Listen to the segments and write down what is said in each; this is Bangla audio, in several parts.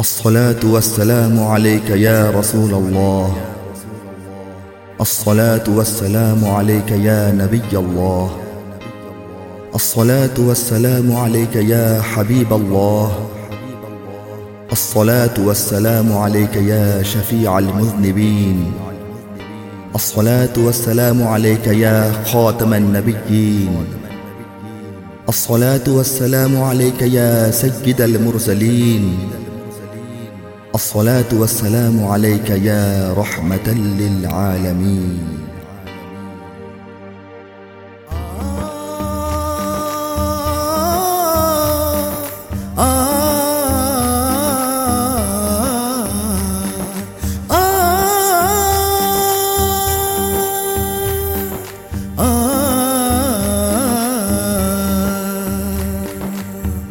الصلاة والسلام عليك يا رسول الله. الصلاة والسلام عليك يا نبي الله. الصلاة والسلام عليك يا حبيب الله. الصلاة والسلام عليك يا شفيع المذنبين. الصلاة والسلام عليك يا خاتم النبيين. الصلاة والسلام عليك يا سيد المرسلين. الصلاة والسلام عليك يا رحمة للعالمين.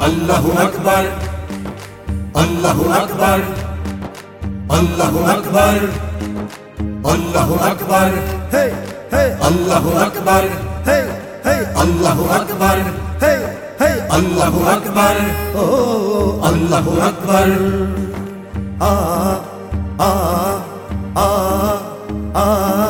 الله أكبر الله أكبر আল্লাহু আকবার। আল্লাহু আকবার। হে হে আল্লাহু আকবার। হে হে আল্লাহু আকবার। হে হে আল্লাহু আকবার। ও আল্লাহু আকবার। আ আ আ আ আ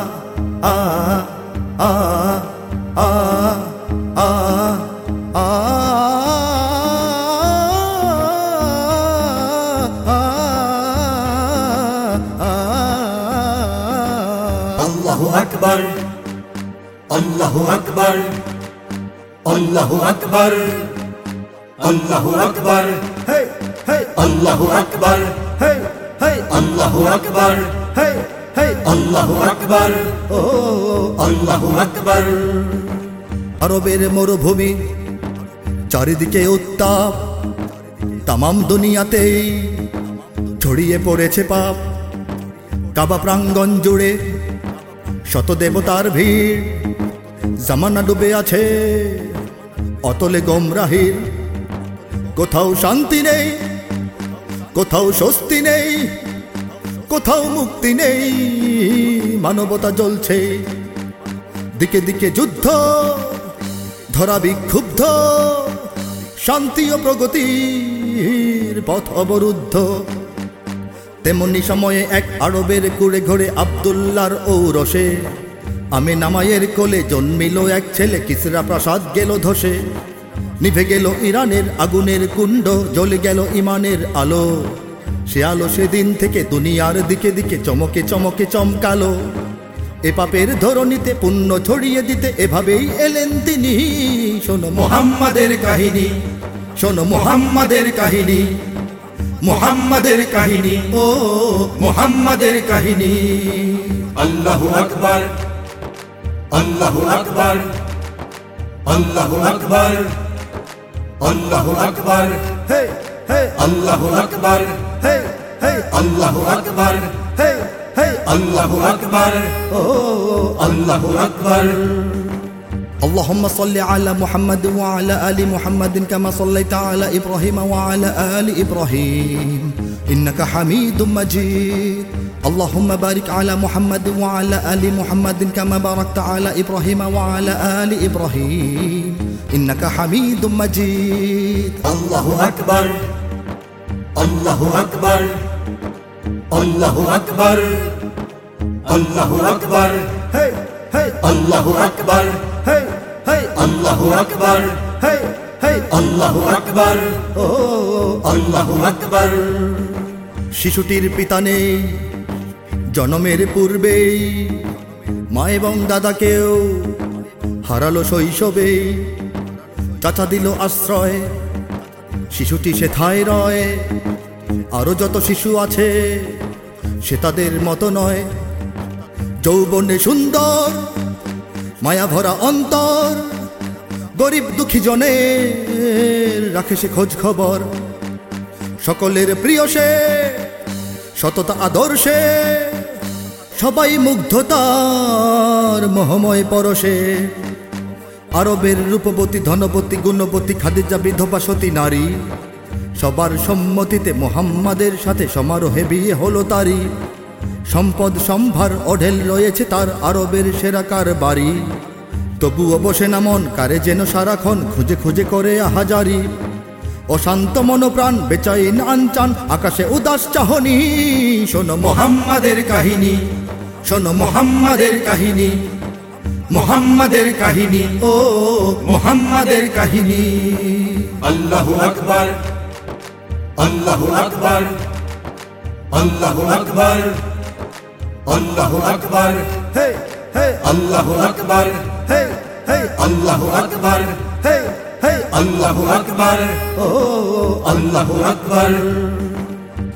আকবার। আল্লাহু আকবার। আল্লাহু আকবার। আল্লাহু আকবার। আল্লাহু আকবার। আল্লাহু আকবার। আল্লাহু আকবার। আরবের মরুভূমি চারিদিকে উত্তাপ। তামাম দুনিয়াতেই ছড়িয়ে পড়েছে পাপ। কাবা প্রাঙ্গণ জুড়ে শত দেবতার ভিড়। জামানা ডুবে আছে। অতলে গোমরাহির। কোথাও শান্তি নেই, কোথাও স্বস্তি নেই, কোথাও মুক্তি নেই। মানবতা জ্বলছে। দিকে দিকে যুদ্ধ, ধরা বিক্ষুব্ধ। শান্তি ও প্রগতির পথ অবরুদ্ধ। তেমনি সময়ে এক আরবের কুড়ে ঘরে আবদুল্লার ঔরসে আমি নামায়ের কোলে জন্মিল এক ছেলে, কিসরা প্রাসাদ গেল ধসে। নিভে গেল ইরানের আগুনের কুণ্ড, জ্বলে গেল ইমানের আলো। সে আলো সেদিন থেকে দুনিয়ার দিকে দিকে চমকে চমকে চমকালো। এ পাপের ধরনীতে পুণ্য ছড়িয়ে দিতে এভাবেই এলেন তিনি। শোনো মোহাম্মদের কাহিনী, শোনো মোহাম্মদের কাহিনী মোহাম্মদের কাহিনী, ও মোহাম্মদের কাহিনী। আল্লাহ আকবার। الله أكبر. الله أكبر. الله أكبر. هي هي الله أكبر. هي هي الله أكبر. الله أكبر. الله أكبر. اللهم صل على محمد وعلى آل محمد كما صليت على إبراهيم وعلى آل إبراهيم. إنك حميد مجيد. اللهم بارك على محمد وعلى آل محمد كما باركت على إبراهيم وعلى آل إبراهيم. إنك حميد مجيد. الله أكبر. الله أكبر. الله أكبر. الله أكبر. هي هي الله أكبر. هي هي الله أكبر. هي هي الله أكبر. Oh. الله أكبر. শিশুটির পিতা নেই, জন্মের পূর্বেই। মা এবং দাদাকেও হারালো শৈশবে। চাচা দিল আশ্রয়, শিশুটি সেথায় রয়। আরও যত শিশু আছে, সে তাদের মতো নয়। যৌবনে সুন্দর মায়া ভরা অন্তর, গরিব দুঃখী জনের রাখে সে খোঁজ খবর। সকলের প্রিয় সে। সততা আদর্শে, সবাই মুগ্ধতার মহময় পরশে। আরবের রূপবতী, ধনবতী, গুণবতী, খাদিজা, বিধবা, সতী, নারী, সবার সম্মতিতে মোহাম্মদের সাথে সমারোহে বিয়ে হলো তারই। সম্পদ সম্ভার অঢেল রয়েছে তার আরবের সেরাকার বাড়ি তবুও বসে না মন, কারে যেন সারাক্ষণ খুঁজে খুঁজে করে আহাজারি। অশান্ত মনোপ্রাণ বেচাইন আনচান আকাশে উদাস চাহনি। শোনো মোহাম্মদের কাহিনী শোনো মোহাম্মদের কাহিনী মোহাম্মদের কাহিনী ও মোহাম্মদের কাহিনী। আল্লাহু আকবার আল্লাহু আকবার আল্লাহু আকবার আল্লাহু আকবার। হে হে। আল্লাহু আকবার হে হে। আল্লাহু আকবার। হে। الله أكبر الله أكبر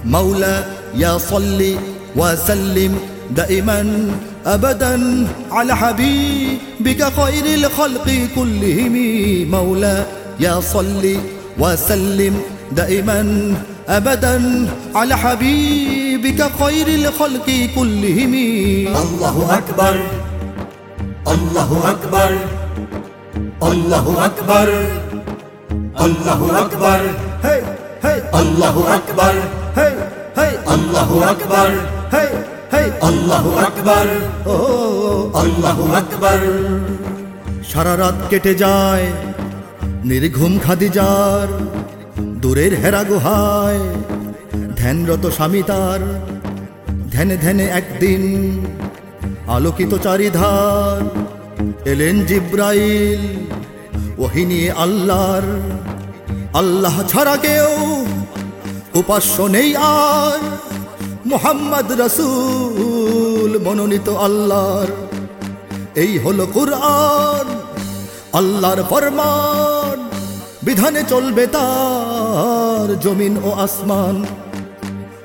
مولا يا صل وسلم دائما أبدا على حبيبك خير الخلق كلهم مولا يا صل وسلم دائما أبدا على حبيبك خير الخلق كلهم الله أكبر الله أكبر আল্লাহু আকবার। আল্লাহু আকবার। hey hey আল্লাহু আকবার। hey hey আল্লাহু আকবার। hey hey আল্লাহু আকবার। oh আল্লাহু আকবার। সারা রাত কেটে যায় নির্ঘুম খাদি যার দূরের হেরা গুহায় ধ্যানরত স্বামী তার ধ্যানে ধ্যানে একদিন আলোকিত চারিধার এলেন জিব্রাইল ওহি নিয়ে আল্লাহর। আল্লাহ ছাড়া কেউ উপাস্য নেই আর। মোহাম্মদ রসুল মনোনীত আল্লাহর। এই হলো কুরআন, আল্লাহর ফরমান। বিধানে চলবে তার জমিন ও আসমান।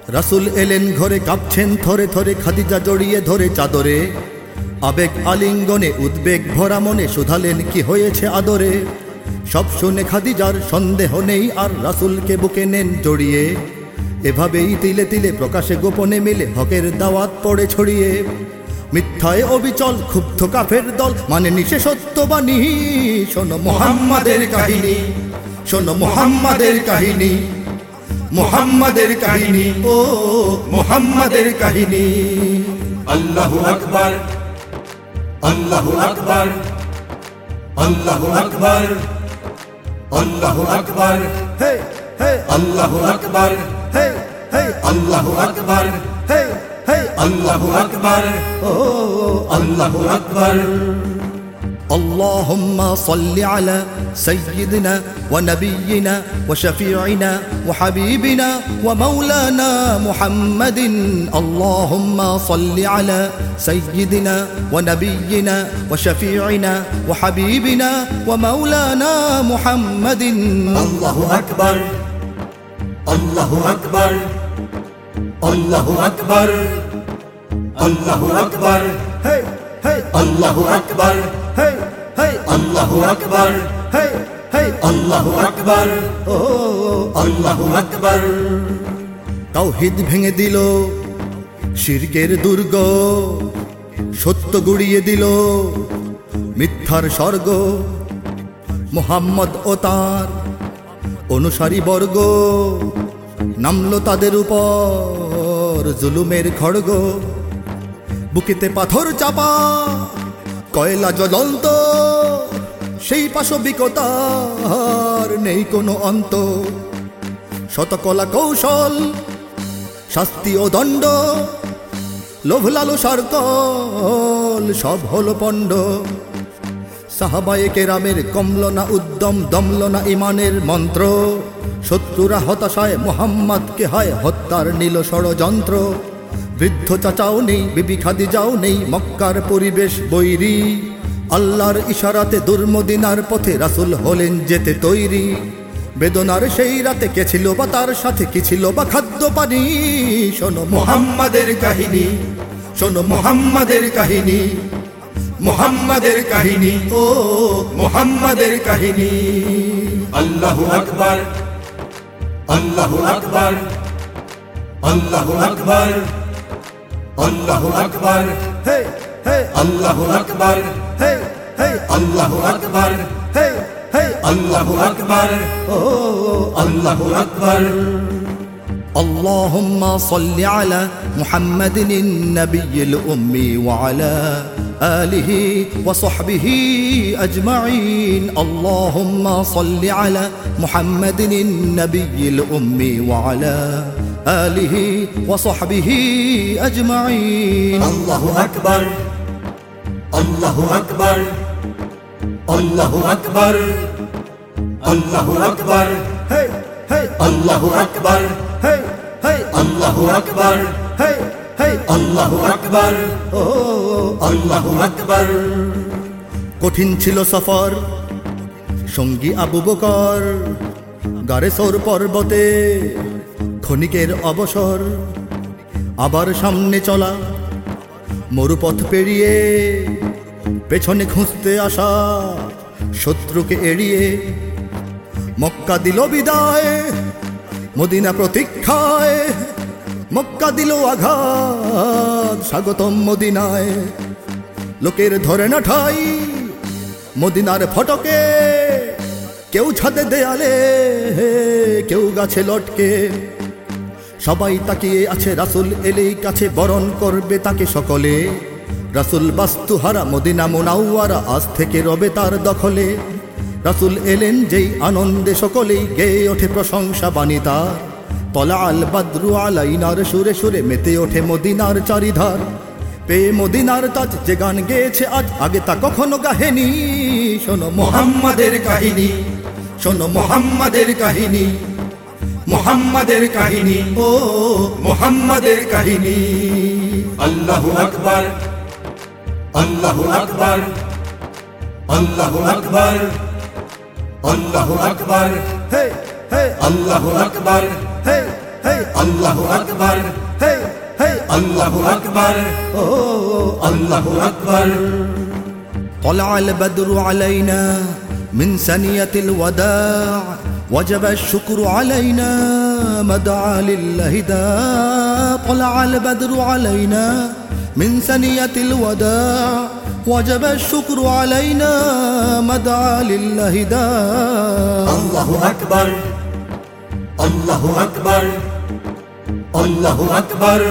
রাসুল এলেন ঘরে কাঁপছেন, থরে থরে খাদিজা জড়িয়ে ধরে চাদরে। আবেগ আলিঙ্গনে উদ্বেগ ভরা মনে শুধালেন কি হয়েছে আদরে? সব শুনে খাদিজার সন্দেহ নেই আর রাসুলকে বুকে নেন জড়িয়ে। এভাবেই তিলে তিলে প্রকাশে গোপনে মিলে হকের দাওয়াত পড়ে ছড়িয়ে। মিথ্যায় অবিচল ক্ষুব্ধ কাফের দল মানে নিশে সত্যবাণী শোনো মোহাম্মদের কাহিনী, শোনো মোহাম্মদের কাহিনী, মুহাম্মাদের কাহিনী, ও মুহাম্মাদের কাহিনী। আল্লাহু আকবার। আল্লাহু আকবার আল্লাহু আকবার আল্লাহু আকবার হে হে আল্লাহু আকবার হে হে আল্লাহু আকবার হে হে আল্লাহু আকবার ও আল্লাহু আকবার اللهم صل على سيدنا ونبينا وشفيعنا وحبيبنا ومولانا محمد. اللهم صل على سيدنا ونبينا وشفيعنا وحبيبنا ومولانا محمد. الله أكبر. الله أكبر. الله أكبر. الله أكبر. هي هي الله أكبر. هي আল্লাহু আকবার। hey hey আল্লাহু আকবার। oh আল্লাহু আকবার। তাওহিদ ভেঙে দিল শিরকের দুর্গ সত্য গুড়িয়ে দিল মিথ্যার স্বর্গ মোহাম্মদ ও তার অনুসারী বর্গ নামলো তাদের উপর জুলুমের খড়গ বুকেতে পাথর চাপা কয়লা জ্বলন্ত সেই পাশবিকতার নেই কোনো অন্ত শতকলা কৌশল, শাস্তি ও দণ্ড, লোভ লালসার কল, সব হলো পণ্ড। সাহাবায়ে কেরামের কমল না উদ্যম দমল না ইমানের মন্ত্র। শত্রুরা হতাশায় মোহাম্মদকে হয়, হত্যার নীল ষড়যন্ত্র। বৃদ্ধ চাচাও নেই, বিবি খাদি যাও নেই, মক্কার পরিবেশ বৈরী। আল্লাহর ইশারাতে দুর্মদিনার পথে রাসুল হলেন যেতে তৈরি। বেদনার সেই রাতে কে ছিল বা তার সাথে কি ছিল বা খাদ্য পানি? শোনো মুহাম্মাদের কাহিনী শোনো মুহাম্মাদের কাহিনী মুহাম্মাদের কাহিনী ও মুহাম্মাদের কাহিনী। আল্লাহু আকবার আল্লাহু আকবার আল্লাহু আকবার আল্লাহু আকবার হে হে। আল্লাহু আকবার। هي هي الله أكبر هي هي الله أكبر الله أكبر اللهم صل على محمد النبي الأمي وعلى آله وصحبه أجمعين اللهم صل على محمد النبي الأمي وعلى آله وصحبه أجمعين الله أكبر আল্লাহ আকবর আল্লাহ আকবর আল্লাহ আকবর আল্লাহু আকবার আল্লাহ আকবর আল্লাহ আকবর ও আল্লাহ আকবর। কঠিন ছিল সফর সঙ্গী আবু বকর গারেসর পর্বতে ক্ষণিকের অবসর আবার সামনে চলা মরুপথ পেরিয়ে পেছনে খুঁজতে আসা শত্রুকে এড়িয়ে মক্কা দিল বিদায়, মদিনা প্রতীক্ষায়। মক্কা দিল আঘাত, স্বাগতম মদিনায়। লোকের ধরে না ঠাই মদিনার ফটকে। কেউ ছাদে দেয়ালে, কেউ গাছে লটকে। সবাই তাকিয়ে আছে রাসুল এলেই কাছে বরণ করবে তাকে সকলে। রাসুল বাস্তুহারা মদিনা মোনাউয়ারা আজ থেকে রবে তার দখলে। রাসুল এলেন যেই আনন্দে সকলেই গেয়ে ওঠে প্রশংসা বাণী তার তলা আল বাদ্রু আলাইনার সুরে সুরে মেতে ওঠে মদিনার চারিধার। পেয়ে মদিনার তাজ যে গান গেয়েছে আজ, আগে তা কখনো গাহেনি। শোনো মোহাম্মদ মোহাম্মদের কাহিনী, শোনো মোহাম্মদের কাহিনী। মোহাম্মদের কাহিনী ও মোহাম্মদের কাহিনী আল্লাহু আকবার আল্লাহু আকবার আল্লাহু আকবার আল্লাহু আকবার হে হে আল্লাহু আকবার হে হে আল্লাহু আকবার হে হে আল্লাহু আকবার ও আল্লাহু আকবার طلع البدر علينا من ثنية الوداع وجب الشكر علينا مدعى للهداء طلع البدر علينا. من ثنية الوداع وجب الشكر علينا مدعى للهداء الله أكبر الله أكبر الله أكبر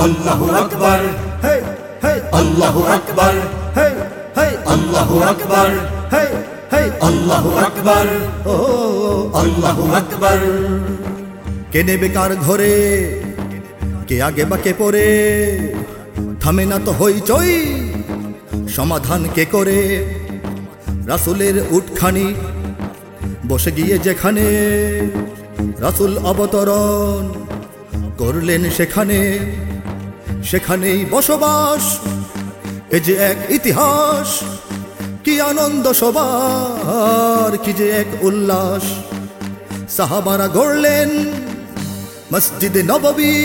الله أكبر هي هي الله أكبر هي هي الله أكبر. Hey hey. আল্লাহু আকবার oh আল্লাহু আকবার কে নেবে কার ঘরে কে আগে বা কে পরে থামে না তো হইচই সমাধান কে করে রাসুলের উটখানি বসে গিয়ে যেখানে রাসুল অবতরণ করলেন সেখানে সেখানেই বসবাস এ যে এক ইতিহাস কি আনন্দ সবার, কি যে এক উল্লাস। সাহাবারা গড়লেন মসজিদে নববী,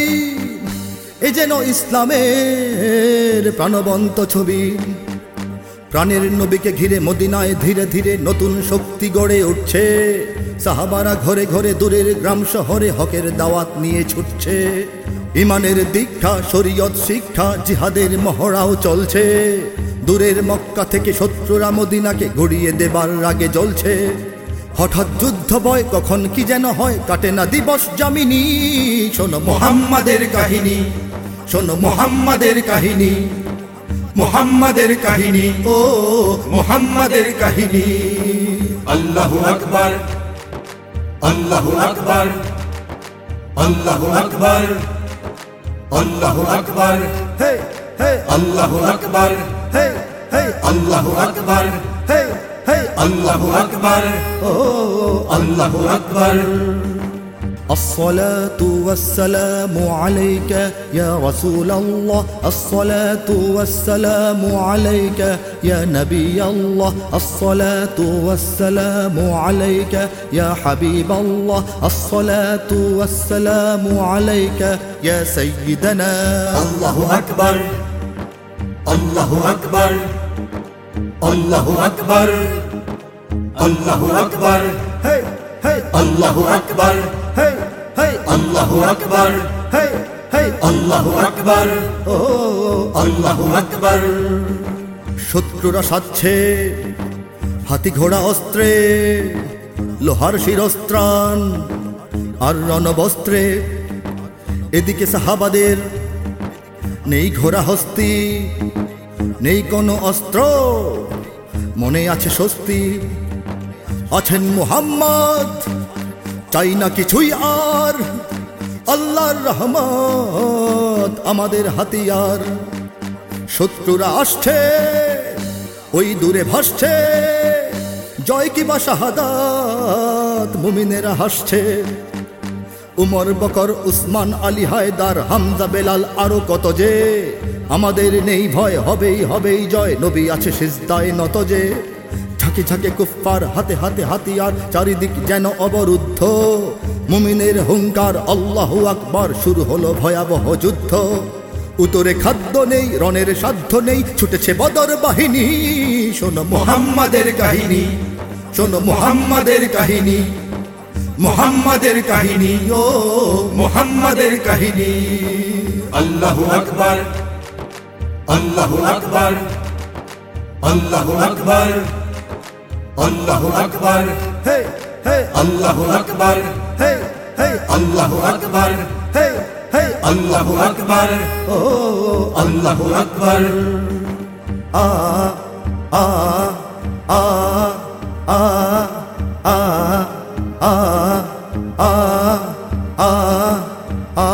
এ যেন ইসলামের প্রাণবন্ত ছবি। প্রাণের নবীকে ঘিরে মদিনায় ধীরে ধীরে নতুন শক্তি গড়ে উঠছে। সাহাবারা ঘরে ঘরে দূরের গ্রাম শহরে হকের দাওয়াত নিয়ে ছুটছে। ইমানের দীক্ষা, শরীয়ত শিক্ষা, জিহাদের মহড়াও চলছে। দূরের মক্কা থেকে শত্রুরা মদিনাকে গড়িয়ে দেবার রাগে জ্বলছে। হঠাৎ যুদ্ধ ভয় কখন কি যেন হয় কাটে না দিবস জামিনী শোনো মোহাম্মদ মোহাম্মদের কাহিনী শোনো মোহাম্মদের কাহিনী মোহাম্মদের কাহিনী ও মোহাম্মদের কাহিনী। আল্লাহু আকবার আল্লাহু আকবার আল্লাহু আকবার আল্লাহু আকবার। হে হে। আল্লাহু আকবার। هي هي الله أكبر هي هي الله أكبر الله أكبر الصلاة والسلام عليك يا رسول الله الصلاة والسلام عليك يا نبي الله الصلاة والسلام عليك يا حبيب الله الصلاة والسلام عليك يا سيدنا الله أكبر আল্লাহু আকবার আল্লাহু আকবার আল্লাহু আকবার hey hey আল্লাহু আকবার hey hey আল্লাহু আকবার hey hey আল্লাহু আকবার oh আল্লাহু আকবার। শত্রুরা সাচ্ছে হাতি ঘোড়া অস্ত্রে লোহার শিরস্ত্রাণ আর রণবস্ত্রে। এদিকে সাহাবাদের নেই ঘোড়া হস্তি নেই কোনো অস্ত্র। মনে আছে স্বস্তি, আছেন মুহাম্মদ। চাই না কিছুই আর, আল্লাহর রহমত আমাদের হাতিয়ার। শত্রুরা আসছে, ওই দূরে ভাসছে। জয় কি বা শাহাদাত, মুমিনেরা হাসছে। উমর বকর, উসমান আলী হায়দার, হামজা বেলাল আরও কত যে। আমাদের নেই ভয়, হবেই হবেই জয়, নবী আছে সিজদায় নত যে। ঝাঁকে ঝাঁকে কুফার হাতে হাতে হাতিয়ার, চারিদিক যেন অবরুদ্ধ। মুমিনের হুঙ্কার, আল্লাহু আকবার, শুরু হলো ভয়াবহ যুদ্ধ। উতরে খাদ্য নেই, রণের সাধ্য নেই, ছুটেছে বদর বাহিনী। শোনো মোহাম্মদের কাহিনী, শোনো মোহাম্মদের কাহিনী। মোহাম্মদের কাহিনী ও মোহাম্মদের কাহিনী আল্লাহু আকবার আল্লাহু আকবার আল্লাহু আকবার আল্লাহু আকবার হে হে আল্লাহু আকবার হে হে আল্লাহু আকবার হে হে আল্লাহু আকবার ও আল্লাহু আকবার আ আ আ আ আ आ आ आ आ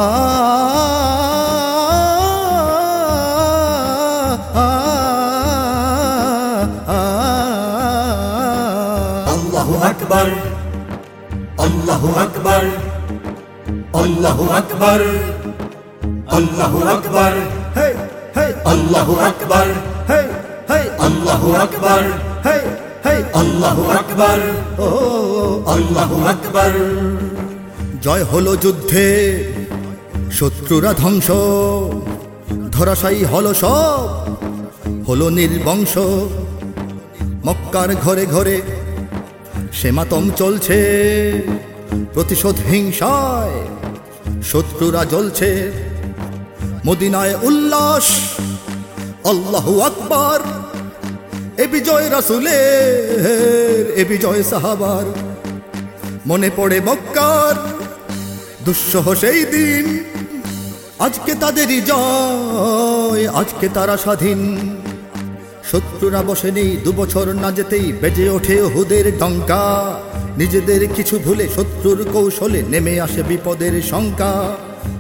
अकबर अल्लाह अकबर अल्लाह अकबर अल्लाह अकबर अल्लाह अकबर अल्लाह अकबर আল্লাহু আকবার। আল্লাহু আকবার। জয় হলো যুদ্ধে। শত্রুরা ধ্বংস। ধরাশায়ী হলো সব। হলো নির্বংশ। মক্কার ঘরে ঘরে সেমাতম চলছে। প্রতিশোধ হিংসায় শত্রুরা জ্বলছে। মদিনায় উল্লাস। আল্লাহু আকবার। এ বিজয় রাসুলের, এ বিজয় সাহাবার। মনে পড়ে মক্কার দুঃসহ সেই দিন। আজকে তাদেরই জয়, আজকে তারা স্বাধীন। শত্রুরা বসেনি দু বছর না যেতেই বেজে ওঠে হুদের ডঙ্কা। নিজেদের কিছু ভুলে শত্রুর কৌশলে নেমে আসে বিপদের শঙ্কা।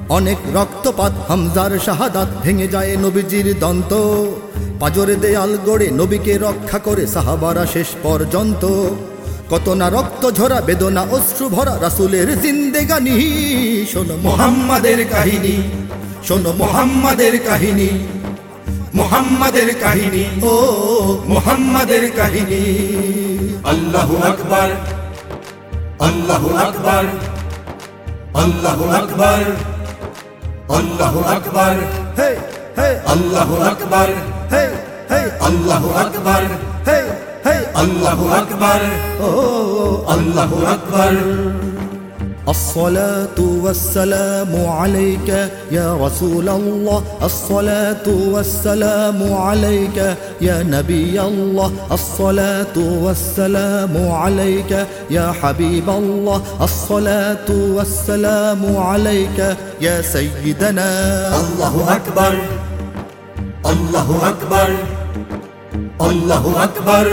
অনেক রক্তপাত, হামজার শাহাদাত ভেঙে যায় নবীজির দন্ত। পাজরে দেয়াল গড়ে নবীকে রক্ষা করে সাহাবারা শেষ পর্যন্ত। কত না রক্ত ঝরা বেদনা অশ্রু ভরা রাসুলের জিন্দেগানি। শোনো মোহাম্মদের কাহিনী শোনো মোহাম্মদের কাহিনী মোহাম্মদের কাহিনী ও মোহাম্মদের কাহিনী। আল্লাহু আকবার আল্লাহু আকবার আল্লাহু আকবার আল্লাহু আকবার হে হে। আল্লাহু আকবার। هي هي الله أكبر هي هي الله أكبر الله أكبر الصلاة والسلام عليك يا رسول الله الصلاة والسلام عليك يا نبي الله الصلاة والسلام عليك يا حبيب الله الصلاة والسلام عليك يا سيدنا الله أكبر আল্লাহু আকবার আল্লাহু আকবার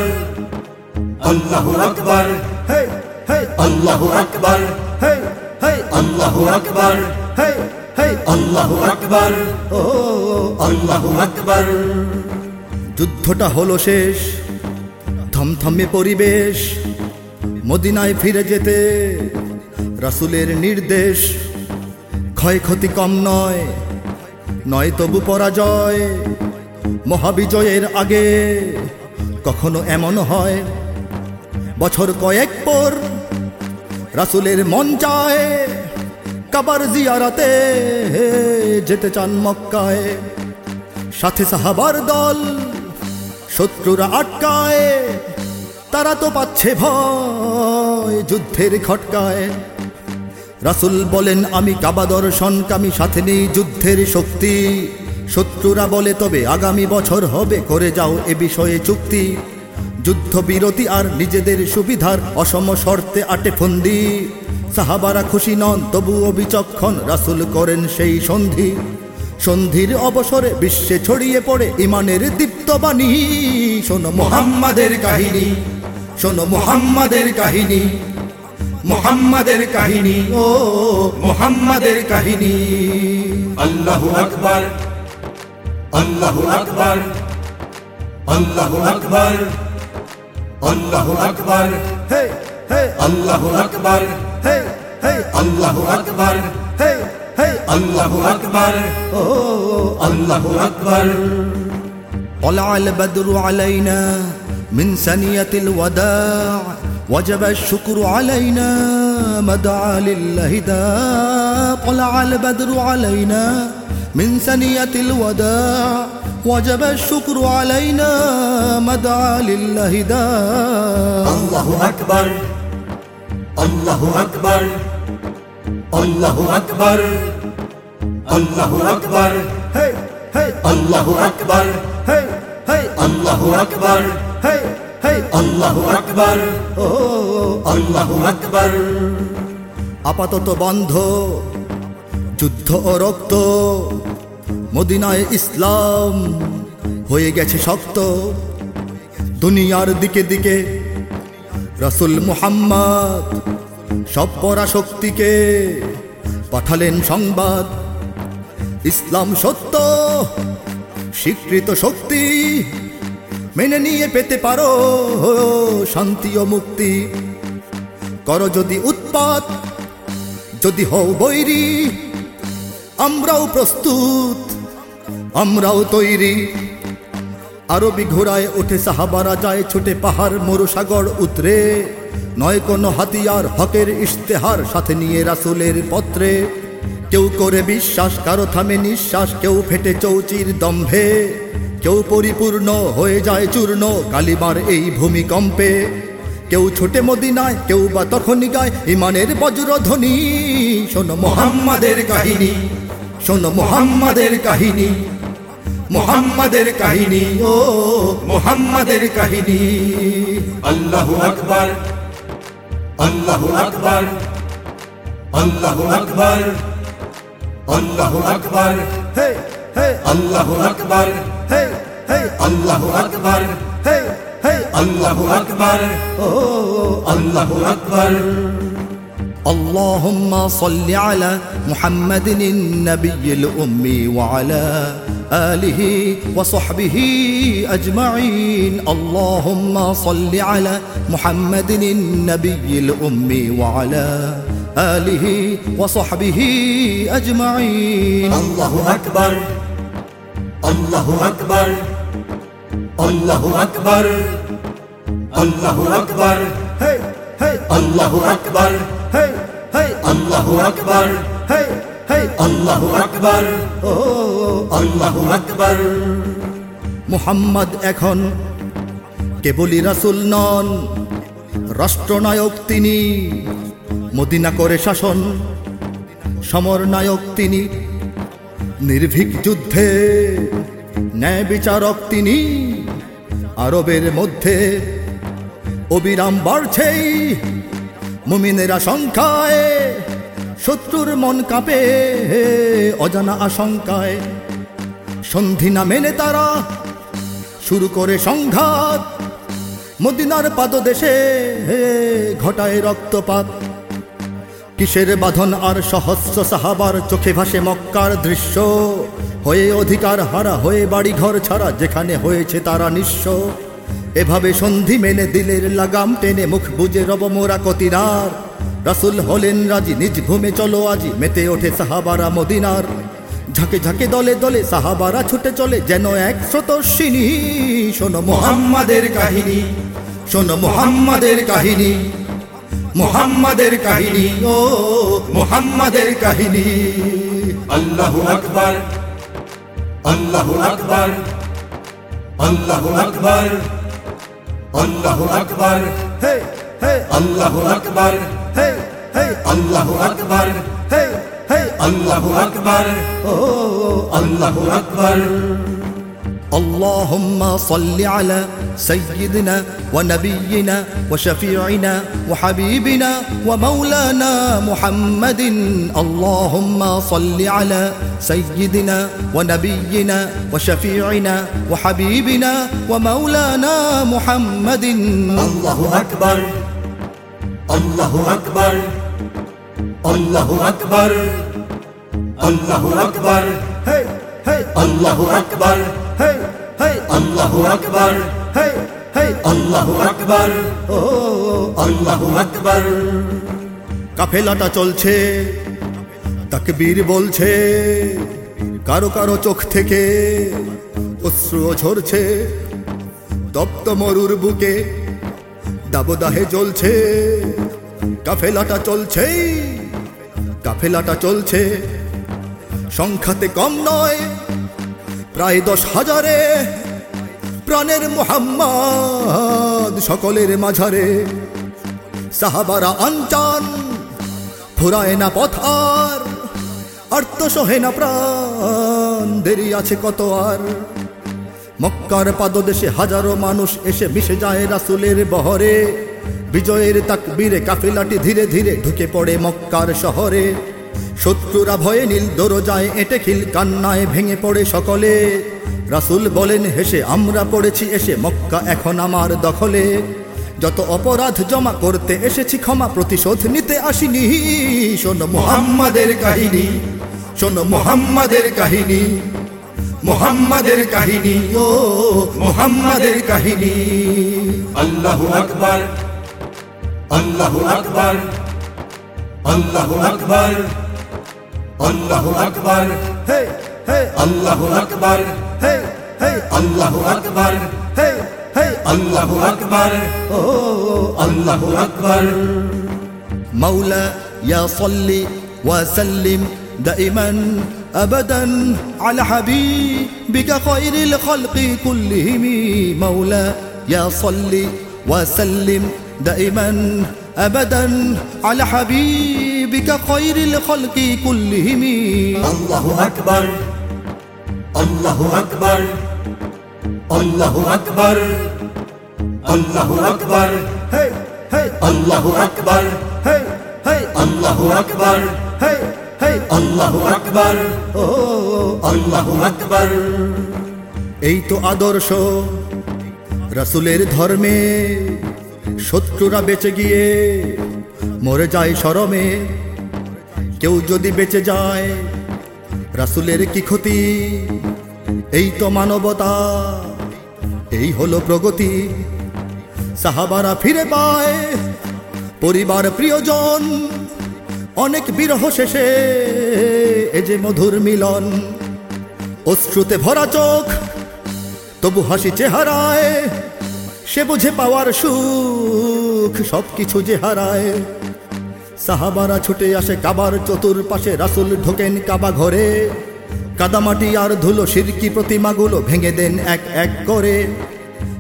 আল্লাহু আকবার hey hey আল্লাহু আকবার hey hey আল্লাহু আকবার hey hey আল্লাহু আকবার oh আল্লাহু আকবার। যুদ্ধটা হলো শেষ থমথমে পরিবেশ মদিনায় ফিরে যেতে রাসুলের নির্দেশ ক্ষয়ক্ষতি কম নয়। নয় তবু পরাজয়। মহাবিজয়ের আগে কখনো এমন হয়, বছর কয়েক পর রাসুলের মন চায় কাবার জিয়ারাতে যেতে চান মক্কায়। সাথে সাহাবার দল শত্রুরা আটকায়, তারা তো পাচ্ছে ভয় যুদ্ধের খটকায় রাসুল বলেন, আমি কাবা দর্শন কামি সাথে নেই যুদ্ধের শক্তি। শত্রুরা বলে, তবে আগামী বছর হবে, করে যাও এ বিষয়ে চুক্তি। যুদ্ধ বিরতি আর নিজেদের সুবিধার অসম শর্তে আটে ফন্দি। সাহাবারা খুশি নন, তবুও বিচক্ষণ রাসুল করেন সেই সন্ধি। সন্ধির অবসরে বিশ্বে ছড়িয়ে পড়ে ইমানের দীপ্তবাণী শোনো মোহাম্মদের কাহিনী, শোনো মোহাম্মদের কাহিনী। মোহাম্মদের কাহিনী ও মোহাম্মদের কাহিনী আল্লাহু আকবার আল্লাহু আকবার আল্লাহু আকবার আল্লাহু আকবার হে হে আল্লাহু আকবার হে হে আল্লাহু আকবার হে হে আল্লাহু আকবার ও আল্লাহু আকবার طلع البدر علينا من سنية الوداع وجب الشكر علينا ما دعا لله دا طلع البدر علينا من ثنية الوداع. وجب الشكر علينا ما دعا لله دا الله أكبر الله أكبر الله أكبر الله أكبر. هي هي الله أكبر هي هي الله أكبر. هي আকবার আল্লাহু আকবার আপাতত বন্ধ। যুদ্ধ ও রক্ত। মদিনায় ইসলাম হয়ে গেছে শক্ত। দুনিয়ার দিকে দিকে রসুল মুহাম্মদ সব পরাশক্তিকে পাঠালেন সংবাদ। ইসলাম সত্য, স্বীকৃত শক্তি মেনে নিয়ে পেতে পারো। শান্তি ও মুক্তি। করো যদি উৎপাত, যদি হও বৈরি, আমরাও প্রস্তুত, আমরাও তৈরি। আরবি ঘোড়ায় ওঠে সাহাবারা যায় ছুটে পাহাড় মরুসাগর উতরে। নয় কোনো হাতিয়ার হকের ইশতেহার সাথে নিয়ে রাসুলের পত্রে। কেউ করে বিশ্বাস, কারও থামে নিঃশ্বাস, কেউ ফেটে চৌচির দম্ভে। কেউ পরিপূর্ণ হয়ে যায় চূর্ণ কালিমার এই ভূমিকম্পে। কেউ ছোটে মদিনায় কেউ বা তখনই গায় ইমানের বজ্রধ্বনি। শোনো মোহাম্মদের কাহিনী শোনো মোহাম্মদের কাহিনী মোহাম্মদের কাহিনী ও মোহাম্মদের কাহিনী। আল্লাহু আকবার আল্লাহ আকবার আল্লাহ আকবার আল্লাহ আকবার। হে হে। আল্লাহ আকবার। هي هي الله أكبر هي هي الله أكبر الله أكبر اللهم صل على محمد النبي الأمي وعلى آله وصحبه أجمعين اللهم صل على محمد النبي الأمي وعلى آله وصحبه أجمعين الله أكبر আল্লাহু আকবার আল্লাহু আকবার আল্লাহু আকবার hey hey আল্লাহু আকবার hey hey আল্লাহু আকবার hey hey আল্লাহু আকবার oh আল্লাহু আকবার। মুহাম্মদ এখন কেবলই রাসুল নন রাষ্ট্রনায়ক তিনি মদিনা করে শাসন সমর নায়ক তিনি নির্ভীক যুদ্ধে, ন্যায় বিচারক তিনি আরবের মধ্যে। অবিরাম বাড়ছেই মুমিনেরা সংখ্যায়, শত্রুর মন কাঁপে অজানা আশঙ্কায়। সন্ধি না মেনে তারা শুরু করে সংঘাত, মদিনার পাদদেশে ঘটায় রক্তপাত। কিসের বাঁধন আর সহস্র সাহাবার চোখে ভাসে মক্কার দৃশ্য? হয়ে অধিকার হারা হয়ে বাড়ি ঘর ছাড়া যেখানে হয়েছে তারা নিঃস্ব। এভাবে সন্ধি মেনে দিলের লাগাম টেনে মুখ বুঝে রব মোরা কতিরার। রাসুল হলেন রাজি, নিজ ভূমে চলো আজি, মেতে ওঠে সাহাবারা মদিনার। ঝাঁকে ঝাঁকে দলে দলে সাহাবারা ছুটে চলে, যেন এক স্রোতস্বিনী। শোনো মোহাম্মদের কাহিনী, শোনো মোহাম্মদের কাহিনী। মোহাম্মদের কাহিনী ও মোহাম্মদের কাহিনী। আল্লাহু আকবার আল্লাহু আকবার আল্লাহু আকবার আল্লাহু আকবার। হে হে। আল্লাহু আকবার হে হে। আল্লাহু আকবার হে হে। আল্লাহু আকবার ও। আল্লাহু আকবার। اللهم صل على سيدنا ونبينا وشفيعنا وحبيبنا ومولانا محمد. اللهم صل على سيدنا ونبينا وشفيعنا وحبيبنا ومولانا محمد. الله أكبر. الله أكبر. الله أكبر. الله أكبر, الله أكبر আল্লাহু আকবার আল্লাহু আকবার আল্লাহু আকবার আল্লাহু আকবার কাফেলাটা চলছে, তাকবীর বলছে, কারও কারও চোখ থেকে অশ্রু ঝরছে তপ্ত মরুর বুকে দাবদাহে জ্বলছে, কাফেলাটা চলছে কাফেলাটা চলছে। সংখ্যাতে কম নয়, প্রায় দশ হাজারে প্রাণের মোহাম্মদ সকলের মাঝারে। সাহাবারা আনচান, ফুরায় না পথার আর্ত সহে না প্রাণ, দেরি আছে কত আর। মক্কার পাদদেশে হাজারো মানুষ এসে মিশে যায় রাসুলের বহরে, বিজয়ের তাকবীরে কাফিলাটি ধীরে ধীরে ঢুকে পড়ে মক্কার শহরে। শত্রুরা ভয়ে নীল দরজায় এঁটে খিল কান্নায় ভেঙে পড়ে সকলে। রাসুল বলেন, হেসে আমরা পড়েছি, এসে মক্কা এখন আমার দখলে। যত অপরাধ জমা করতে এসেছি, ক্ষমা প্রতিশোধ নিতে আসিনি। শোন মোহাম্মদের কাহিনী, শোন মোহাম্মদের কাহিনী মোহাম্মদের কাহিনী, ও মোহাম্মদের কাহিনী। আল্লাহু আকবার আল্লাহু আকবার আল্লাহু আকবার। الله أكبر. هي هي. الله أكبر. هي هي. الله أكبر. هي هي. الله أكبر. الله أكبر. مولاي صل وسلم دائما أبدا على حبيبك خير الخلق كلهم. مولاي صل وسلم دائما ابدا على حبيبك خير الخلق كلهم আল্লাহু আকবার আল্লাহু আকবার আল্লাহু আকবার আল্লাহু আকবার hey hey আল্লাহু আকবার hey hey আল্লাহু আকবার hey hey আল্লাহু আকবার আল্লাহু আকবার এই তো আদর্শ রাসুলের ধর্মে শত্রুরা বেঁচে গিয়ে মরে যায় শরমে। কেউ যদি বেঁচে যায়, রাসুলের কি ক্ষতি? এই তো মানবতা, এই হলো প্রগতি। সাহাবারা ফিরে পায় পরিবার প্রিয়জন, অনেক বিরহ শেষে। এ যে মধুর মিলন, অশ্রুতে ভরা চোখ, তবু হাসি চেহারায় সে বুঝে পাওয়ার সুখ, সবকিছু যে হারায়। সাহাবারা ছুটে আসে কাবার চতুর্পাশে, রাসুল ঢোকেন কাবা ঘরে। কাদামাটি আর ধুলো সিরকি প্রতিমাগুলো ভেঙে দেন এক এক করে।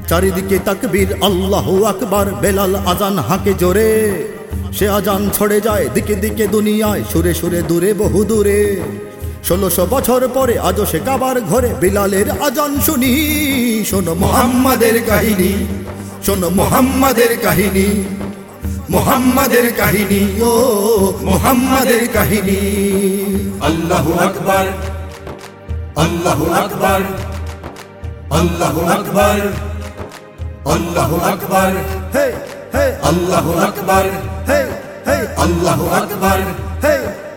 চারিদিকে তাকবীর, আল্লাহ আকবার, বেলাল আজান হাঁকে জোরে। সে আজান ছড়ে যায় দিকে দিকে দুনিয়ায়, সুরে সুরে দূরে বহু দূরে ষোলোশো বছর পরে আজও সে কাবার ঘরে বিলালের আজান শুনি। শোনো মোহাম্মদের কাহিনী শোনো মোহাম্মদের কাহিনী মোহাম্মদের কাহিনী ও মোহাম্মদের কাহিনী। আল্লাহু আকবার আল্লাহু আকবার আল্লাহু আকবার আল্লাহু আকবার হে হে। আল্লাহু আকবার হে হে। আল্লাহু আকবার হে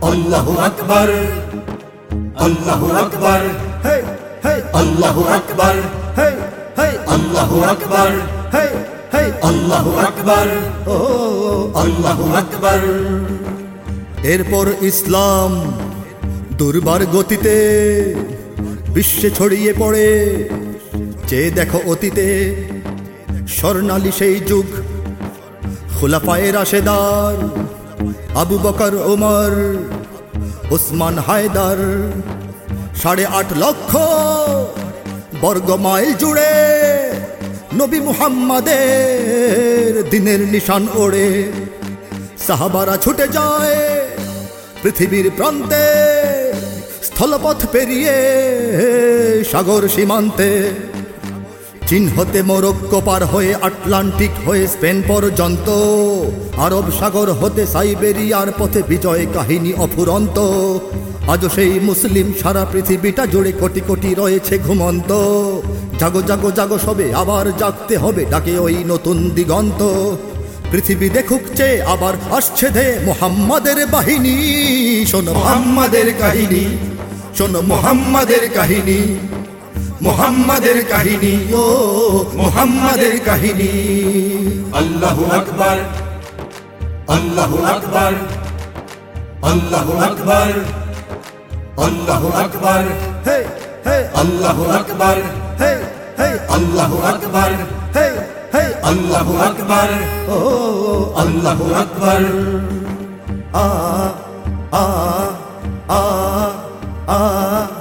আল্লাহু আকবার। আল্লাহু আকবার। আল্লাহু আকবার। আল্লাহু আকবার। আল্লাহু আকবার। আল্লাহু আকবার। এরপর ইসলাম দুর্বার গতিতে বিশ্বে ছড়িয়ে পড়ে। যে দেখো অতীতে স্বর্ণালী সেই যুগ খুলাফায়ে রাশেদার। আবু বকর ওমর ওসমান হায়দার, সাড়ে আট লক্ষ বর্গ মাইল জুড়ে নবী মুহাম্মাদের দিনের নিশান ওড়ে। সাহাবারা ছুটে যায় পৃথিবীর প্রান্তে, স্থলপথ পেরিয়ে সাগর সীমান্তে। চীন হতে মোরক্কো পার হয়ে আটলান্টিক হয়ে স্পেন পর্যন্ত। আরব সাগর হতে সাইবেরিয়ার পথে বিজয় কাহিনী অফুরন্ত। আজও সেই মুসলিম সারা পৃথিবীটা জুড়ে কোটি কোটি রয়েছে ঘুমন্ত। জাগো জাগো জাগো সবে আবার জাগতে হবে ডাকে ওই নতুন দিগন্ত। পৃথিবী দেখুক চেয়ে আবার আসছে দে মোহাম্মদের বাহিনী। শোনো মোহাম্মদের কাহিনী, শোনো মোহাম্মদের কাহিনী। মোহাম্মদের কাহিনী ও মোহাম্মদের কাহিনী আল্লাহু আকবার আল্লাহু আকবার আল্লাহু আকবার আল্লাহু আকবার হে হে আল্লাহু আকবার হে হে আল্লাহু আকবার হে হে আল্লাহু আকবার ও আল্লাহু আকবার আ আ আ আ আ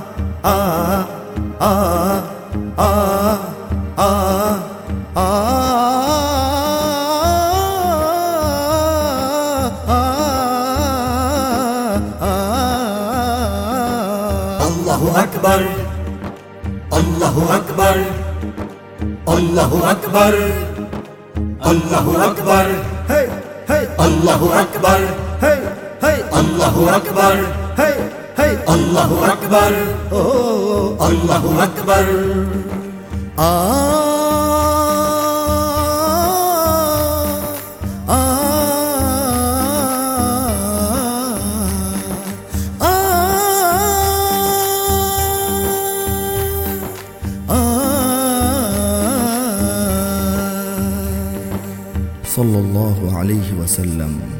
আকবার আল্লাহু আকবার আল্লাহু আকবার আল্লাহু আকবার হে হে আল্লাহু আকবার হে হে আল্লাহু আকবার হে হে আল্লাহু আকবার ও আল্লাহু আকবার আ আ عليه وسلم.